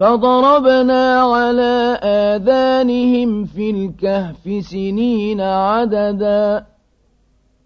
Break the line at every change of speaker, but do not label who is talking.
فضربنا على آذانهم في الكهف سنين عددا.